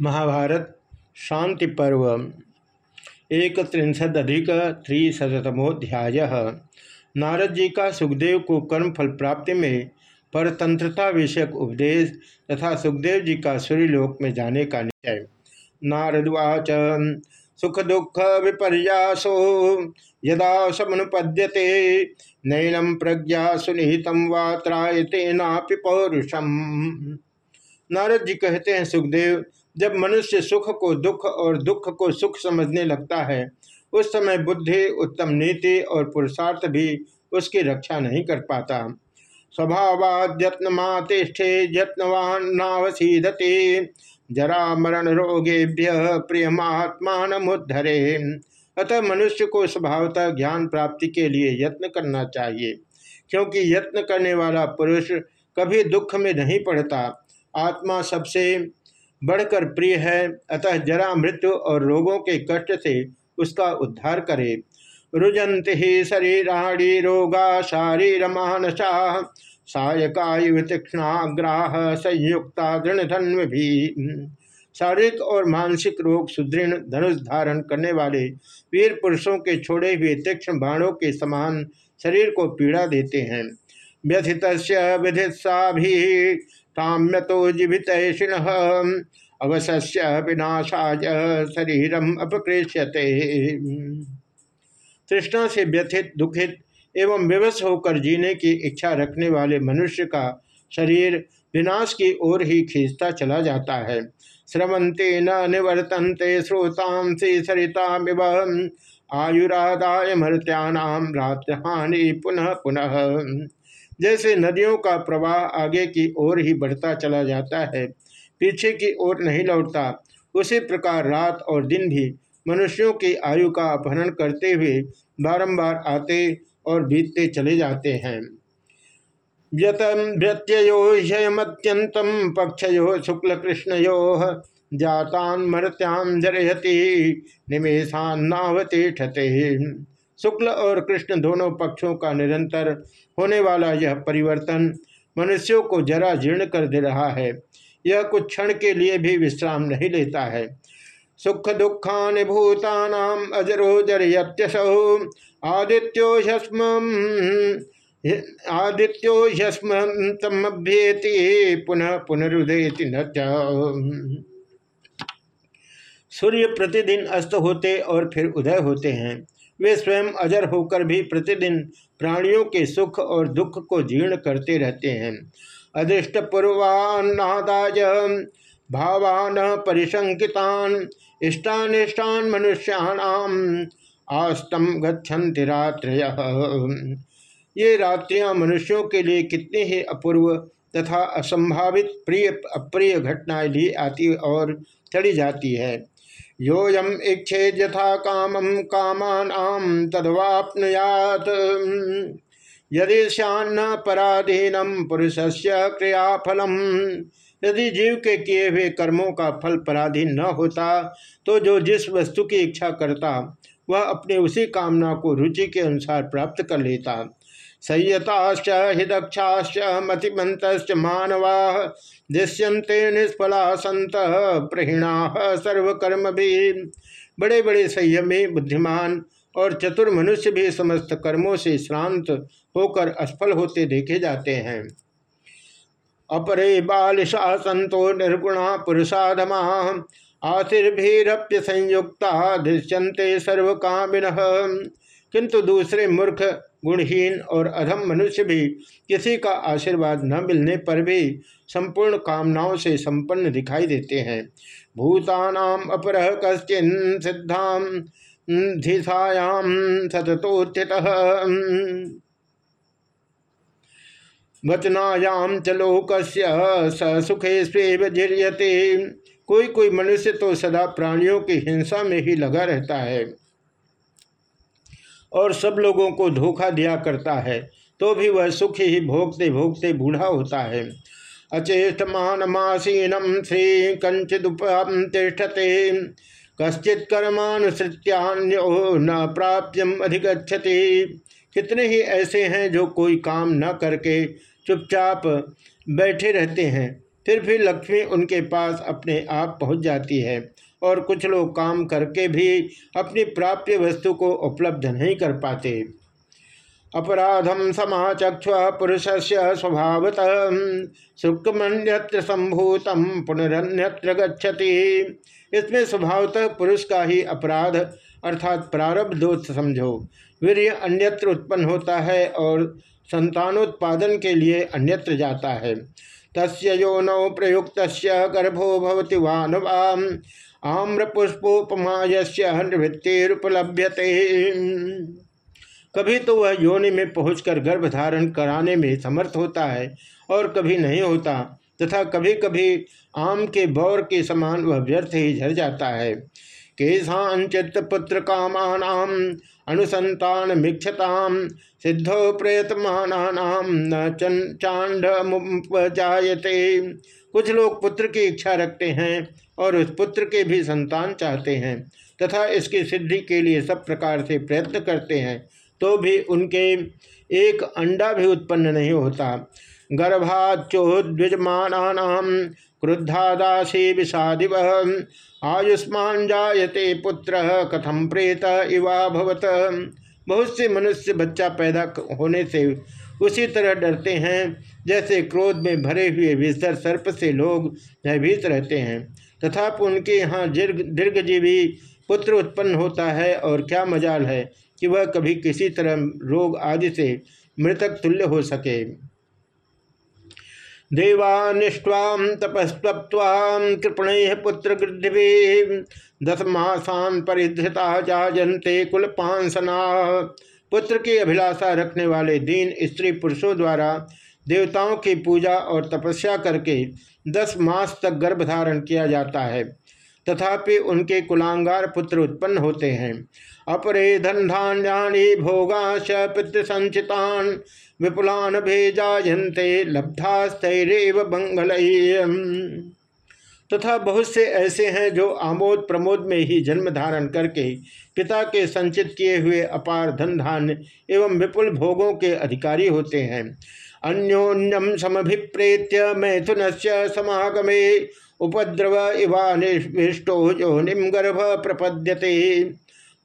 महाभारत, शांति पर्व एक त्रिंशदधिक त्रिशतमोध्याय नारद जी का सुखदेव को कर्म फल प्राप्ति में परतंत्रता विषयक उपदेश तथा सुखदेव जी का सूर्यलोक में जाने का निश्चय। नारदवाच सुख दुख विपर्यासो, यदा समुपद्यते नैनम प्रज्ञा सुनिहितम वात्रायते नापि पौरुषम। नारद जी कहते हैं, सुखदेव जब मनुष्य सुख को दुख और दुख को सुख समझने लगता है, उस समय बुद्धि, उत्तम नीति और पुरुषार्थ भी उसकी रक्षा नहीं कर पाता। मातिष्ठे यत्नवान नावसीधते जरा मरण रोगेभ्य प्रियमात्मान मुद्धरे अतः मनुष्य को स्वभावतः ज्ञान प्राप्ति के लिए यत्न करना चाहिए, क्योंकि यत्न करने वाला पुरुष कभी दुख में नहीं पड़ता। आत्मा सबसे बढ़कर प्रिय है, अतः जरा मृत्यु और रोगों के कष्ट से उसका उद्धार करे। रुजंत ही शरीराणी रोगा शारीर मानसा सायकायु तीक्षणाग्राह संयुक्ता दृढ़ भी शारीरिक और मानसिक रोग सुदृढ़ धनुष धारण करने वाले वीर पुरुषों के छोड़े हुए तीक्ष्ण बाणों के समान शरीर को पीड़ा देते हैं। व्यथित विधित्सा भी काम्य तो जीवित अवश्य विनाशाय शरीरम अपकृष्यते। तृष्णा से व्यथित, दुखित एवं विवश होकर जीने की इच्छा रखने वाले मनुष्य का शरीर विनाश की ओर ही खींचता चला जाता है। श्रवंते न निवर्तनते सरिता आयुरादाय मृत्यानाम रात्रहानि पुनः पुनः। जैसे नदियों का प्रवाह आगे की ओर ही बढ़ता चला जाता है, पीछे की ओर नहीं लौटता। उसी प्रकार रात और दिन भी मनुष्यों की आयु का अपहरण करते हुए बारंबार आते और बीतते चले जाते हैं। व्यतम व्यत्ययोत्यंतम पक्षयो शुक्ल कृष्णयो जातान मरत्याम जरयति निमेशान नावते ठते शुक्ल और कृष्ण दोनों पक्षों का निरंतर होने वाला यह परिवर्तन मनुष्यों को जरा जीर्ण कर दे रहा है। यह कुछ क्षण के लिए भी विश्राम नहीं लेता है। सुख दुखान भूतानाम अजरो जरयत्यसौ आदित्यो ह्यस्म आदित्यो तमभ्येति पुनः पुनरुदेति न सूर्य प्रतिदिन अस्त होते और फिर उदय होते हैं। वे स्वयं अजर होकर भी प्रतिदिन प्राणियों के सुख और दुख को जीर्ण करते रहते हैं। अदृष्ट पूर्वान्नादाय भावान परिशंकितान, इष्टानिष्टान मनुष्याणाम आस्तम गच्छन्ति रात्रय। ये रात्रियाँ मनुष्यों के लिए कितने ही अपूर्व तथा असंभावित प्रिय अप्रिय घटनाएँ ली आती और चली जाती है। योयम इच्छे यथा कामम कामान तदवापनुयात। यदि श्यान्न पराधीनम पुरुष से क्रियाफलम, यदि जीव के किए हुए कर्मों का फल पराधीन न होता तो जो जिस वस्तु की इच्छा करता, वह अपने उसी कामना को रुचि के अनुसार प्राप्त कर लेता। संयताश्च, हिदक्षाश्च मतिमंत मानवा दृश्यंते निष्फला संत प्रहीणा सर्वकर्म भी बड़े बड़े संयमी, बुद्धिमान और चतुर मनुष्य भी समस्त कर्मों से श्रांत होकर असफल होते देखे जाते हैं। अपरे बालिशा संतो निर्गुणा पुरुषाधमा आशीर्भीरप्य संयुक्ता दृश्यंते सर्व कामिन किंतु दूसरे मूर्ख, गुणहीन और अधम मनुष्य भी किसी का आशीर्वाद न मिलने पर भी संपूर्ण कामनाओं से संपन्न दिखाई देते हैं। भूतानाम अपरह कश्चिन सिद्धाम, धिसायाम सततोत्थित वचनायाम च स सुखे स्वेजीयते कोई कोई मनुष्य तो सदा प्राणियों की हिंसा में ही लगा रहता है और सब लोगों को धोखा दिया करता है तो भी वह सुख ही भोगते भोगते बूढ़ा होता है। अचेष्ट मानमासीनम श्री कंचिदुपतिष्ठते कश्चित कर्मानुसृत्यान्यो न प्राप्यम अधिगछति कितने ही ऐसे हैं जो कोई काम न करके चुपचाप बैठे रहते हैं, फिर भी लक्ष्मी उनके पास अपने आप पहुँच जाती है और कुछ लोग काम करके भी अपनी प्राप्य वस्तु को उपलब्ध नहीं कर पाते। अपराधम समाचक्ष पुरुष से स्वभावत। सुखमन्यत्र संभूतम पुनरन्यत्र गच्छति। इसमें स्वभावतः पुरुष का ही अपराध, अर्थात प्रारब्ध दोष समझो। वीर अन्यत्र उत्पन्न होता है और संतानोत्पादन के लिए अन्यत्र जाता है। तस्य योनौ प्रयुक्त गर्भो भवति वानवाम। आम्र पुष्पोपमायस्य निवृत्तिरुपलभ्यते। कभी तो वह योनि में पहुंचकर गर्भ धारण कराने में समर्थ होता है और कभी नहीं होता, तथा कभी कभी आम के बौर के समान वह व्यर्थ ही झर जाता है। केशाचित पुत्र कामान, अनुसंतान मिक्षताम सिद्धो प्रयतमान न चांड जायते कुछ लोग पुत्र की इच्छा रखते हैं और उस पुत्र के भी संतान चाहते हैं, तथा इसकी सिद्धि के लिए सब प्रकार से प्रयत्न करते हैं। तो भी उनके एक अंडा भी उत्पन्न नहीं होता। गर्भाचोद्विजमान क्रुद्धादासी विषादिव। आयुष्मान जायते पुत्र कथम प्रेत इवा भवत। बहुत से मनुष्य बच्चा पैदा होने से उसी तरह डरते हैं, जैसे क्रोध में भरे हुए विस्तर सर्प से लोग भयभीत रहते हैं। तथापि उनके यहाँ दीर्घ दीर्घजीवी पुत्र उत्पन्न होता है और क्या मजाल है। कि वह कभी किसी तरह रोग आदि से मृतक तुल्य हो सके। देवानिष्वाम तपस्तप्वाम कृपण पुत्र गृद्धि दस मासान परिधृता जाजंते कुल पांसना पुत्र की अभिलाषा रखने वाले दीन स्त्री पुरुषों द्वारा देवताओं की पूजा और तपस्या करके दस मास तक गर्भ धारण किया जाता है। तथापि उनके कुलांगार पुत्र उत्पन्न होते हैं। अपरे धन धान्याणी भोगाश पितृसंचितान विपुलान भेजायन्ते लब्धास्तरेव बंगल तथा बहुत से ऐसे हैं जो आमोद प्रमोद में ही जन्म धारण करके पिता के संचित किए हुए अपार धन धान्य एवं विपुल भोगों के अधिकारी होते हैं। अन्योन्यम समभिप्रेत्य मैथुन से समागमे उपद्रव इवानिष्टो योनिम गर्भ प्रपद्यते।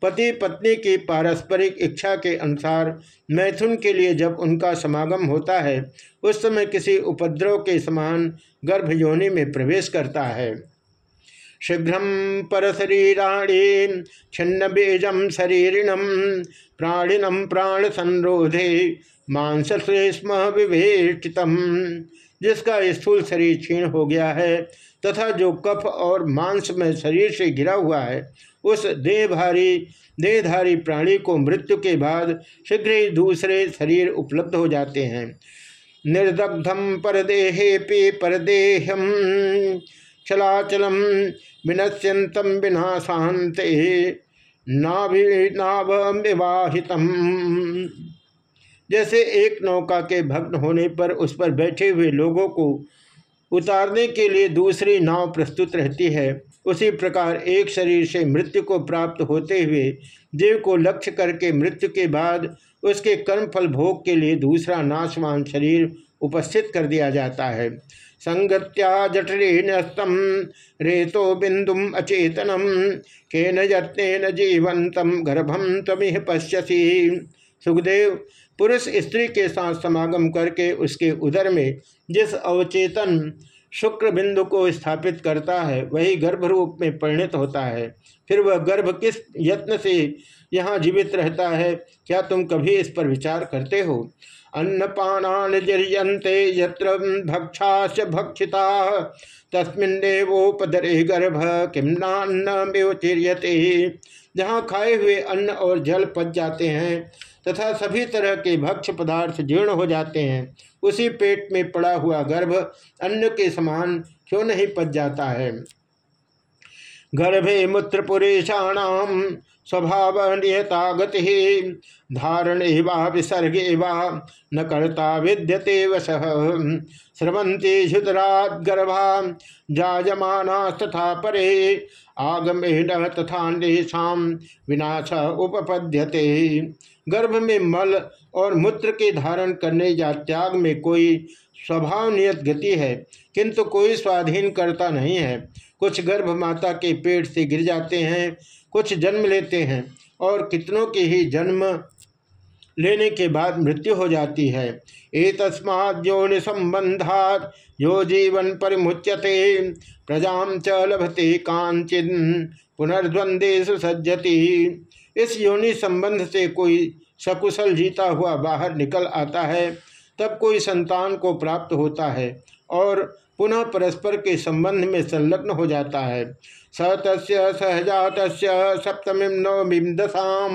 पति पत्नी की पारस्परिक इच्छा के अनुसार मैथुन के लिए जब उनका समागम होता है, उस समय किसी उपद्रव के समान गर्भ योनि में प्रवेश करता है। शीघ्र पर शरीराणी छिन्न बीजम शरीरिणम प्राणिनम प्राण संरोधे मांस श्रेष्म विवेष्टितम जिसका स्थूल शरीर क्षीण हो गया है तथा जो कफ और मांस में शरीर से घिरा हुआ है, उस देहभारी, देहधारी प्राणी को मृत्यु के बाद शीघ्र ही दूसरे शरीर उपलब्ध हो जाते हैं। निर्दग्धम परदेहे पे परदेहम चलाचलम विनश्यंतम विनाशांते नाविवाहितम जैसे एक नौका के भग्न होने पर उस पर बैठे हुए लोगों को उतारने के लिए दूसरी नाव प्रस्तुत रहती है। उसी प्रकार एक शरीर से मृत्यु को प्राप्त होते हुए जीव को लक्ष्य करके मृत्यु के बाद उसके कर्मफल भोग के लिए दूसरा नाशवान शरीर उपस्थित कर दिया जाता है। संगत्या जठरीनस्तम रेतो बिंदुम अचेतनम के न जीवंतम गर्भम तमिह पश्यसी। सुखदेव पुरुष स्त्री के साथ समागम करके उसके उदर में जिस अवचेतन शुक्र बिंदु को स्थापित करता है, वही गर्भ रूप में परिणत होता है। फिर वह गर्भ किस यत्न से यहाँ जीवित रहता है, क्या तुम कभी इस पर विचार करते हो? अन्नपानान जरियंते यत्र भक्षाश भक्षिता तस्मिन्नेवोपदरे गर्भ किमनान्नमेवचिर्यते जहाँ खाए हुए अन्न और जल पच जाते हैं तथा सभी तरह के भक्ष पदार्थ जीर्ण हो जाते हैं। उसी पेट में पड़ा हुआ गर्भ अन्न के समान क्यों नहीं पच जाता है? गर्भे मूत्र पुरेशाणाम स्वभाव नियता गति, धारण वा विसर्गे वा न कर्ता विद्यते वश। स्रवंती शुतरात गर्भा जायमाना तथा परे आगमेन तथा विनाश उपपद्यते। गर्भ में मल और मूत्र के धारण करने या त्याग में कोई स्वभाव नियत गति है, किंतु कोई स्वाधीन करता नहीं है। कुछ गर्भ माता के पेट से गिर जाते हैं, कुछ जन्म लेते हैं और कितनों के ही जन्म लेने के बाद मृत्यु हो जाती है। ए तस्माद्योनि संबंधात यो जीवन परिमुच्यते, प्रजा च लभते कांचिन पुनर्द्वंदेश सज्जति। इस योनि संबंध से कोई सकुशल जीता हुआ बाहर निकल आता है, तब कोई संतान को प्राप्त होता है और पुनः परस्पर के संबंध में संलग्न हो जाता है। स तस् सहजात सप्तमी नवमी दशा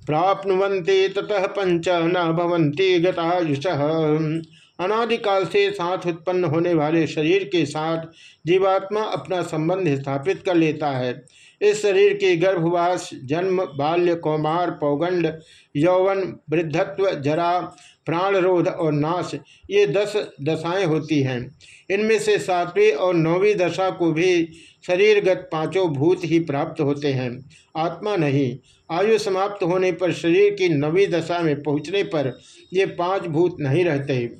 प्राप्नुवंते ततः पंच न भवंती गतायुष। अनादिकाल से साथ उत्पन्न होने वाले शरीर के साथ जीवात्मा अपना संबंध स्थापित कर लेता है। इस शरीर की गर्भवास, जन्म, बाल्य, कौमार, पौगंड, यौवन, वृद्धत्व, जरा, प्राणरोध और नाश, ये दस दशाएँ होती हैं। इनमें से सातवीं और नौवीं दशा को भी शरीरगत पाँचों भूत ही प्राप्त होते हैं। आत्मा नहीं। आयु समाप्त होने पर शरीर की नवी दशा में पहुँचने पर ये पाँच भूत नहीं रहते।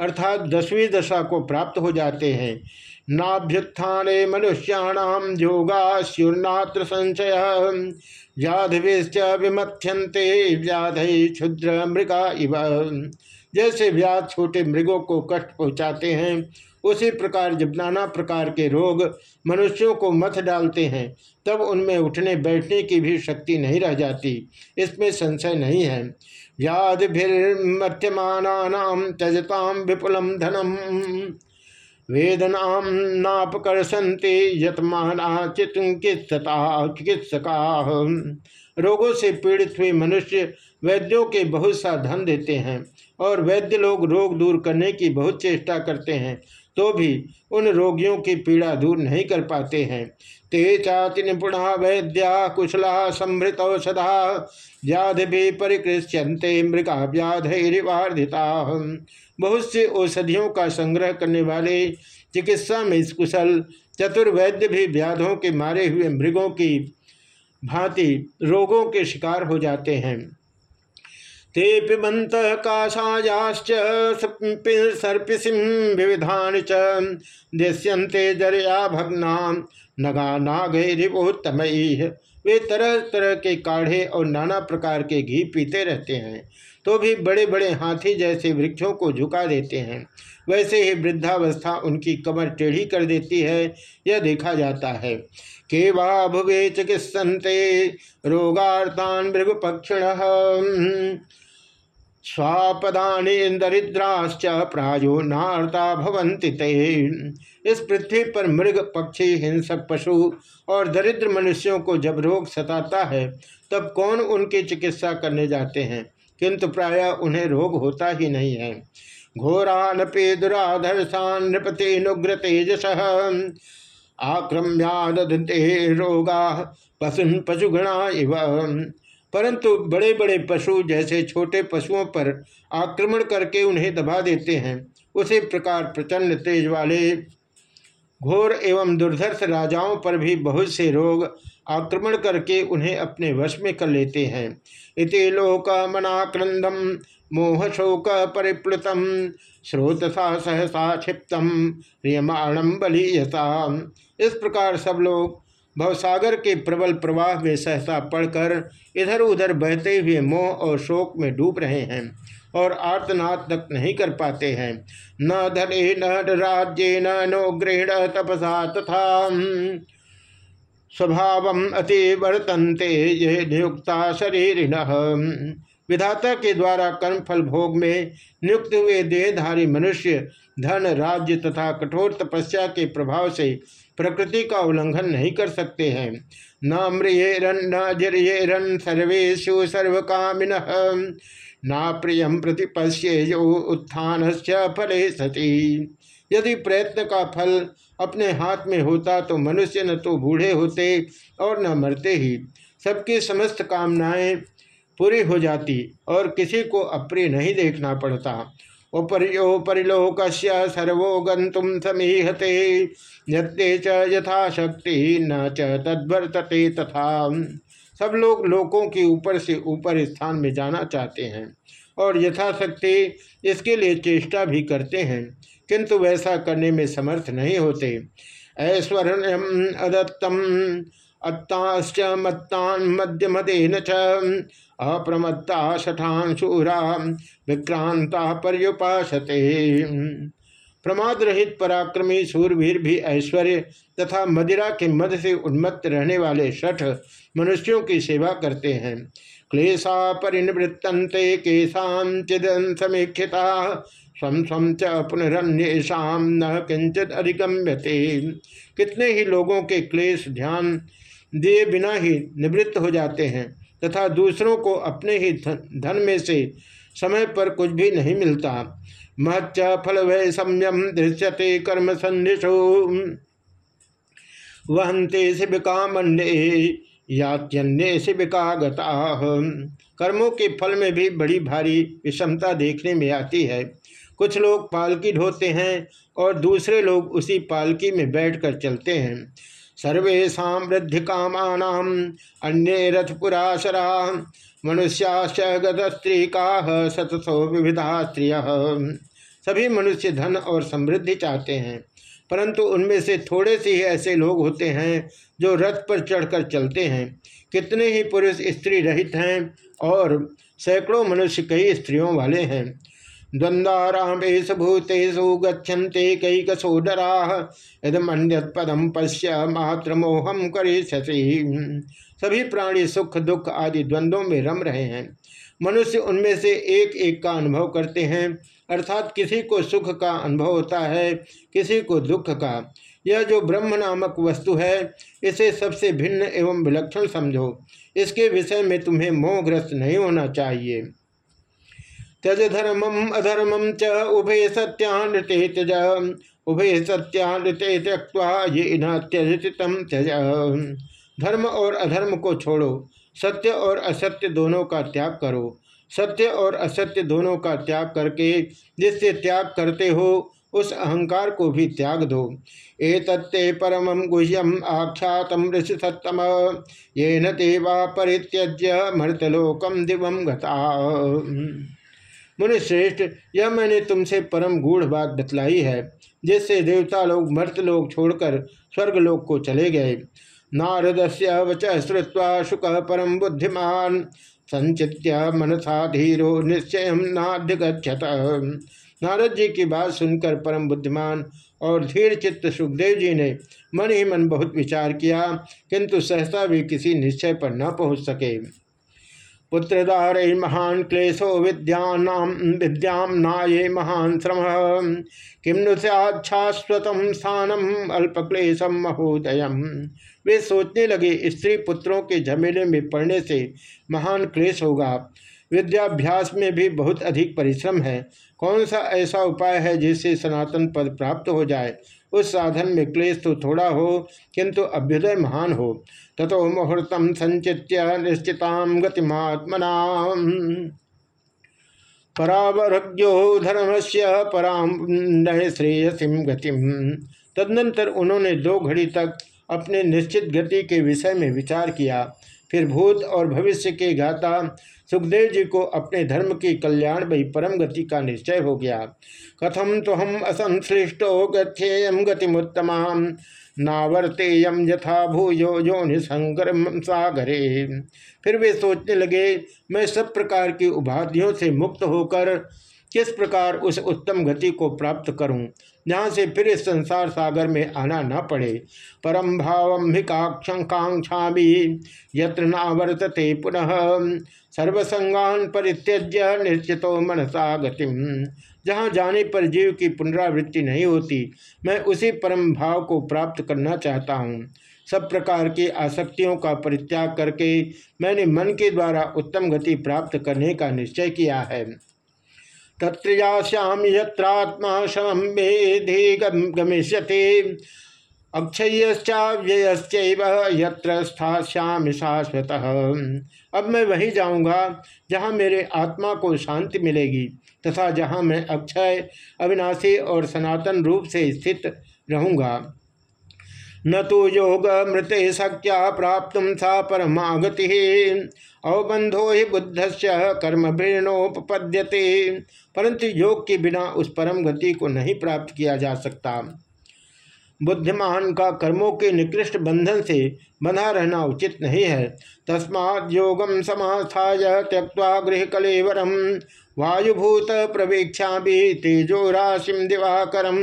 अर्थात दसवीं दशा को प्राप्त हो जाते हैं। नाभ्युत्थाने मनुष्याणाम योगाश्युर्नात्र संशय। व्याधिश्च विमथ्यंते व्याध क्षुद्र मृगा इव। जैसे व्याध छोटे मृगों को कष्ट पहुँचाते हैं, उसी प्रकार जब नाना प्रकार के रोग मनुष्यों को मथ डालते हैं, तब उनमें उठने बैठने की भी शक्ति नहीं रह जाती। इसमें संशय नहीं है। व्याधिर्मथ्यमानाम त्यजताम विपुलम धनम वेदनाम नापकर्षंते यतमाना चिकित्सता चिकित्सका रोगों से पीड़ित हुए मनुष्य वैद्यों के बहुत सा धन देते हैं और वैद्य लोग रोग दूर करने की बहुत चेष्टा करते हैं। तो भी उन रोगियों की पीड़ा दूर नहीं कर पाते हैं। ते चाति निपुणा वैद्या कुशला समृत औषधा, व्याधि भी परिकृष्यंते मृगा व्याधिवार्धिता बहुत से औषधियों का संग्रह करने वाले चिकित्सा में कुशल चतुर्वैद्य भी व्याधों के मारे हुए मृगों की भांति रोगों के शिकार हो जाते हैं। ते पिबंत काषायाश्च सर्पिसिं विविधानि च दृश्यन्ते जरया भग्ना नगा नागैरिवोत्तमयी वे तरह तरह के काढ़े और नाना प्रकार के घी पीते रहते हैं तो भी बड़े बड़े हाथी जैसे वृक्षों को झुका देते हैं। वैसे ही वृद्धावस्था उनकी कमर टेढ़ी कर देती है, यह देखा जाता है। के वा भुवे चिकित्सते रोगार्तान मृगपक्षिण स्वापदानी दरिद्राश्च प्रायो नार्ता भवंति ते। इस पृथ्वी पर मृग, पक्षी, हिंसक पशु और दरिद्र मनुष्यों को जब रोग सताता है, तब कौन उनकी चिकित्सा करने जाते हैं? किंतु प्राय उन्हें रोग होता ही नहीं है। घोरानपे दुराधर्षान नृपति नुग्र तेजस आक्रम्यादते रोगा, पशुन पशुगणा इव। परंतु बड़े बड़े पशु जैसे छोटे पशुओं पर आक्रमण करके उन्हें दबा देते हैं। उसी प्रकार प्रचंड तेज वाले घोर एवं दुर्धर्ष राजाओं पर भी बहुत से रोग आक्रमण करके उन्हें अपने वश में कर लेते हैं। इति लोक मनाक्रंदम मोह शोक परिप्लुतम स्रोतसा सहसा क्षिप्तम रियमाणम बलीयता इस प्रकार सब लोग भवसागर के प्रबल प्रवाह में सहसा पड़कर इधर उधर बहते हुए मोह और शोक में डूब रहे हैं और आर्तनाद तक नहीं कर पाते हैं। न धने, न राज्य, न नोग्रहण तपसा तथा स्वभाव अति वर्तनते ये नियुक्ता शरीर विधाता के द्वारा कर्मफल भोग में नियुक्त हुए देहधारी मनुष्य धन, राज्य तथा कठोर तपस्या के प्रभाव से प्रकृति का उल्लंघन नहीं कर सकते हैं। न म्रियरन न जरियरन सर्वेशु सर्वकामिन। न प्रियम प्रतिपश्य उत्थान फले सती। यदि प्रयत्न का फल अपने हाथ में होता तो मनुष्य न तो बूढ़े होते और न मरते ही। सबकी समस्त कामनाएँ पूरी हो जाती और किसी को अप्रिय नहीं देखना पड़ता। उपरियोपरिलोक सर्वो गंतुम समीहते, यत्ते च यथाशक्ति न च तद्वर्तते तथा। सब लोग लोकों के ऊपर से ऊपर स्थान में जाना चाहते हैं और यथाशक्ति इसके लिए चेष्टा भी करते हैं, किंतु वैसा करने में समर्थ नहीं होते। ऐश्वर्य अदत्तम अत्ताश्च मत्तान मध्यमदेन च अप्रमत्ता शठान शूरा विक्रांता पर्युपाशते प्रमाद रहित पराक्रमी सूरवीर भी ऐश्वर्य तथा मदिरा के मद से उन्मत्त रहने वाले शठ मनुष्यों की सेवा करते हैं। क्लेशा परिनिवृत्तन्ते केशाचिदन समीक्षिता स्वम स्वम च पुनरन्येषाम न किंचित अधिगम्यते कितने ही लोगों के क्लेश, ध्यान दिए बिना ही निवृत्त हो जाते हैं तथा दूसरों को अपने ही धन में से समय पर कुछ भी नहीं मिलता। महच फल वह संयम दृश्यते कर्म संधिशो वहंते शिविका मंडे यात्यन्य शिविका गता कर्मों के फल में भी बड़ी भारी विषमता देखने में आती है। कुछ लोग पालकी ढोते हैं और दूसरे लोग उसी पालकी में बैठकर चलते हैं। सर्वेशा वृद्धि काम अन्य रथपुराशरा मनुष्याश्च स्त्री का शतसो विविधा स्त्रिय। सभी मनुष्य धन और समृद्धि चाहते हैं, परंतु उनमें से थोड़े से ही ऐसे लोग होते हैं जो रथ पर चढ़कर चलते हैं। कितने ही पुरुष स्त्री रहित हैं और सैकड़ों मनुष्य कई स्त्रियों वाले हैं। द्वंद्वारामेश भूतेषु गच्छन्ते यदमन्यत पदम पश्य मात्र मोहम सभी प्राणी सुख, दुख आदि द्वंद्वों में रम रहे हैं। मनुष्य उनमें से एक एक का अनुभव करते हैं। अर्थात किसी को सुख का अनुभव होता है, किसी को दुख का। यह जो ब्रह्म नामक वस्तु है, इसे सबसे भिन्न एवं विलक्षण समझो। इसके विषय में तुम्हें मोहग्रस्त नहीं होना चाहिए। त्यज धर्मम अधर्मम च उभय सत्यानृते त्यज उभय सत्यानृते त्यक्वा ये न त्यजतम त्यज। धर्म और अधर्म को छोड़ो, सत्य और असत्य दोनों का त्याग करो। सत्य और असत्य दोनों का त्याग करके जिससे त्याग करते हो, उस अहंकार को भी त्याग दो। ए तत्ते परम गुह्यम आख्यात ऋषि सत्तम ये न तेवा परित्यज्य मृतलोकम दिवम गता मुनिश्रेष्ठ, यह मैंने तुमसे परम गूढ़ बात बतलाई है, जिससे देवता लोग, मर्त लोग छोड़कर स्वर्ग स्वर्गलोक को चले गए। नारद से वच श्रुवा शुक परम बुद्धिमान, संचित्य मनसा धीरो निश्चय नाध्यगछत नारद जी की बात सुनकर परम बुद्धिमान और धीर चित्त सुखदेव जी ने मन ही मन बहुत विचार किया, किंतु सहसा भी किसी निश्चय पर न पहुँच सके। पुत्रदार महान क्लेशो विद्यानाम विद्याम नाये महान श्रम। किम नु सच्छाश्वत स्थानम अल्पक्लेशम महोदय वे सोचने लगे, स्त्री पुत्रों के झमेले में पड़ने से महान क्लेश होगा। विद्याभ्यास में भी बहुत अधिक परिश्रम है। कौन सा ऐसा उपाय है जिससे सनातन पद प्राप्त हो जाए? उस साधन में क्लेश तो थोड़ा हो, किंतु अभ्युदय महान हो। तथो मुहूर्तम संचित्य निश्चिता गतिमात्मना परावरज्ञो धर्म से पराम श्रेयसीम गतिम। तदनंतर उन्होंने दो घड़ी तक अपने निश्चित गति के विषय में विचार किया। फिर भूत और भविष्य के गाता सुखदेव जी को अपने धर्म की कल्याण भई परम गति का निश्चय हो गया। कथम तो हम असंश्लिष्टो गच्छेयम गतिमुत्तमा नावर्तेयम यथा भूयो यो निशंकर सागरे। फिर वे सोचने लगे, मैं सब प्रकार की उपाधियों से मुक्त होकर किस प्रकार उस उत्तम गति को प्राप्त करूँ? जहाँ से फिर इस संसार सागर में आना न पड़े। परम भावम्भिकाक्षाक्षा भी यत्र नावर्तते पुनः। सर्वसंगान परित्यज्य निश्चितो मनसा गतिम जहाँ जाने पर जीव की पुनरावृत्ति नहीं होती, मैं उसी परम भाव को प्राप्त करना चाहता हूँ। सब प्रकार की आसक्तियों का परित्याग करके मैंने मन के द्वारा उत्तम गति प्राप्त करने का निश्चय किया है। तत्रियाश्याम यत्रात्मा शम मेधि गमिष्यते। अक्षयश्चाव्ययश्चैव यत्र स्थाश्याम शाश्वत। अब मैं वहीं जाऊँगा, जहाँ मेरे आत्मा को शांति मिलेगी, तथा जहाँ मैं अक्षय, अविनाशी और सनातन रूप से स्थित रहूँगा। न तो योग मृत शक्या प्राप्त सा परमागति। अवबंधो ही बुद्ध से कर्म भीर्णोपद्यते परंतु योग के बिना उस परम गति को नहीं प्राप्त किया जा सकता। बुद्धिमान का कर्मों के निकृष्ट बंधन से बना रहना उचित नहीं है। तस्मात् योगम समास्थाय त्यक्वा गृह कलेवरम वायुभूत प्रवेक्षा भी तेजो राशिम दिवाकरम।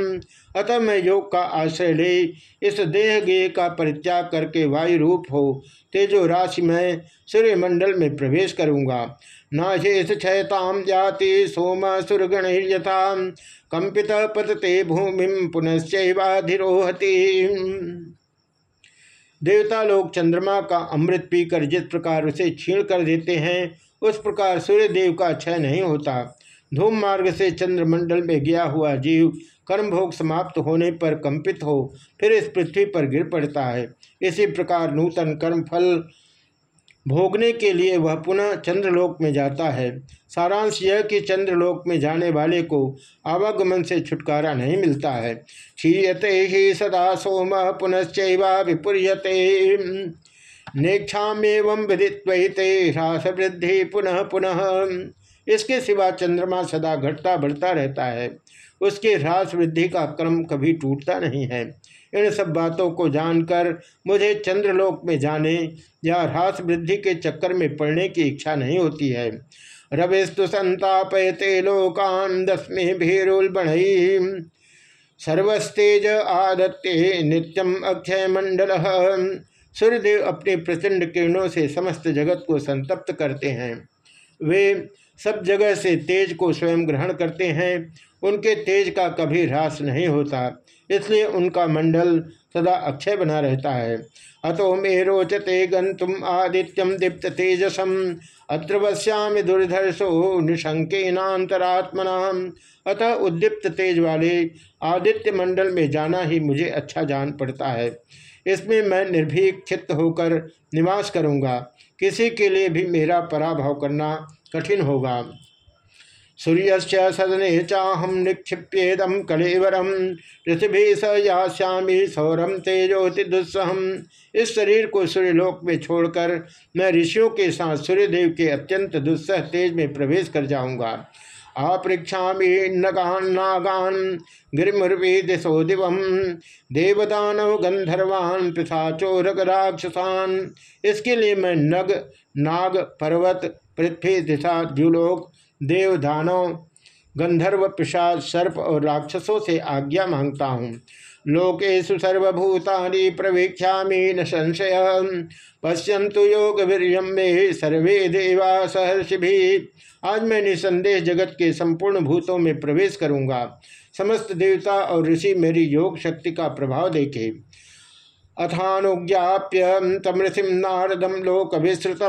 अतः मैं योग का आश्रय ले, इस देह गे का परित्याग करके वायु रूप हो तेजो राशि में सूर्यमंडल में प्रवेश करूँगा। नाशेष क्षयताम जाति सोम सुरगण यथा कंपित पतते भूमि पुनश्चैवाधिरोहति। देवता लोग चंद्रमा का अमृत पीकर जिस प्रकार उसे छीण कर देते हैं उस प्रकार सूर्य देव का क्षय नहीं होता। धूम मार्ग से चंद्रमंडल में गया हुआ जीव कर्म भोग समाप्त होने पर कंपित हो, फिर इस पृथ्वी पर गिर पड़ता है। इसी प्रकार नूतन कर्म फल भोगने के लिए वह पुनः चंद्रलोक में जाता है। सारांश यह कि चंद्रलोक में जाने वाले को आवागमन से छुटकारा नहीं मिलता है। क्षीयते ही सदा सोम पुनश्चैवा विपुर्यते। नेक्षामेवं विदित्वते ह्रास वृद्धि पुनः पुनः। इसके सिवा चंद्रमा सदा घटता बढ़ता रहता है। उसके ह्रास वृद्धि का क्रम कभी टूटता नहीं है। इन सब बातों को जानकर मुझे चंद्रलोक में जाने या ह्रास वृद्धि के चक्कर में पड़ने की इच्छा नहीं होती है। रविस्तु संतापयते लोकान दसमें भीरुल बढ़ई सर्वस्तेज आदत्ते नित्यम अक्षय मंडल सूर्यदेव अपने प्रचंड किरणों से समस्त जगत को संतप्त करते हैं। वे सब जगह से तेज को स्वयं ग्रहण करते हैं। उनके तेज का कभी ह्रास नहीं होता, इसलिए उनका मंडल सदा अक्षय बना रहता है। अतो मे रोचते गंतुम आदित्यम दीप्त तेजसम। अत्र वश्यामि दुर्धर्षो निशंकेनातरात्मना अतः उद्दीप्त तेज वाले आदित्य मंडल में जाना ही मुझे अच्छा जान पड़ता है। इसमें मैं निर्भीक चित्त होकर निवास करूँगा। किसी के लिए भी मेरा पराभव करना कठिन होगा। सूर्य से सदने चाहम निक्षिप्येदम कलेवरम पृथ्वी स याश्यामी सौरम तेजोति दुस्सहम इस शरीर को सूर्यलोक में छोड़कर मैं ऋषियों के साथ सूर्यदेव के अत्यंत दुस्सह तेज में प्रवेश कर जाऊँगा। अपृक्षा नगान नागान गिरिमुर्वी दिशो दिव देवदानव गंधर्वान पिशाचोरक राक्षसान इसके लिए मैं नग, नाग, पर्वत, पृथ्वी, दिशा, द्युलोक, देवदानव गंधर्व पिशाच, सर्प और राक्षसों से आज्ञा माँगता हूँ। लोकेशु सर्वभूतानि प्रवेक्षा न संशय पश्यंतु योग वीर में सर्वे देवा सहर्षि भी आज मैं निसंदेह जगत के संपूर्ण भूतों में प्रवेश करूँगा। समस्त देवता और ऋषि मेरी योग शक्ति का प्रभाव देखे। अथानुज्ञाप्य तमृषि नारदम लोक विस्तृत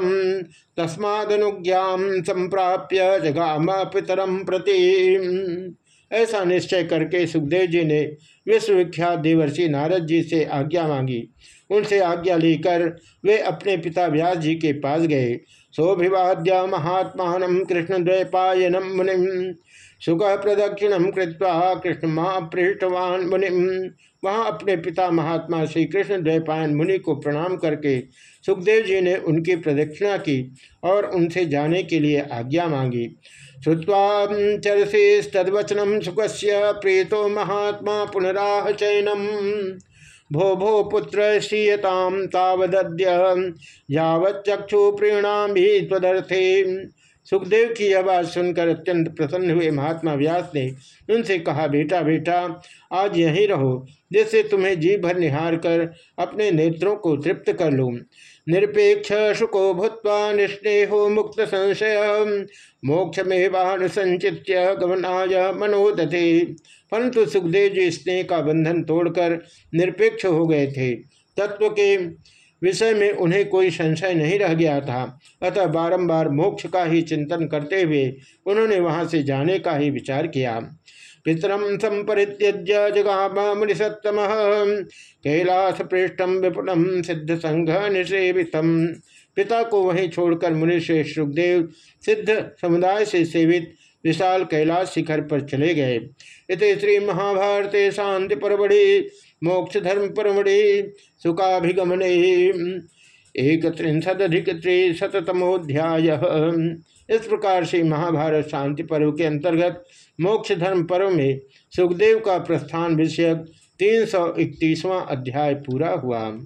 तस्मादनुज्ञा संप्राप्य जगाम पितरम प्रति। ऐसा निश्चय करके सुखदेव जी ने विश्वविख्यात देवर्षि नारद जी से आज्ञा मांगी। उनसे आज्ञा लेकर वे अपने पिता व्यास जी के पास गए। सोभिवाद्य महात्मा कृष्ण द्वैपायनम मुनि सुख प्रदक्षिणम कृत्वा कृष्ण महापृष्ठवान मुनि। वहाँ अपने पिता महात्मा श्री कृष्ण द्वैपायन मुनि को प्रणाम करके सुखदेव जी ने उनकी प्रदक्षिणा की और उनसे जाने के लिए आज्ञा मांगी। श्रुवा चरसे सुख से प्रीतो महात्मा पुनराह चैनम भो भो पुत्र श्रीयताम तावद्य यावत चक्षु प्रीणाम भी तदर्थे सुखदेव की बात सुनकर अत्यंत प्रसन्न हुए महात्मा व्यास ने उनसे कहा, बेटा बेटा, आज यहीं रहो, जिससे तुम्हें जी भर निहार कर अपने नेत्रों को तृप्त कर लूँ। निरपेक्ष शुको भूत्वा निस्नेहो मुक्त संशय मोक्ष में वाहन संचित गमनाय मनोदते परंतु सुखदेव जी स्नेह का बंधन तोड़कर निरपेक्ष हो गए थे। तत्व के विषय में उन्हें कोई संशय नहीं रह गया था। अतः बारंबार मोक्ष का ही चिंतन करते हुए उन्होंने वहाँ से जाने का ही विचार किया। पितरम संपरित्यज्य जगाम मुनिसत्तम कैलास पृष्ठम विपुलम सिद्ध संघ निषेवितम पिता को वहीं छोड़कर मुनिश्रेष्ठ सुखदेव सिद्ध समुदाय से सेवित विशाल कैलाश शिखर पर चले गए। इत श्री महाभारत शांति परवड़ी मोक्ष धर्म परमणि सुखाभिगमन। एक त्रिशदिक त्रिशतमोध्याय इस प्रकार से महाभारत शांति पर्व के अंतर्गत मोक्ष धर्म पर्व में सुखदेव का प्रस्थान विषयक तीन अध्याय पूरा हुआ।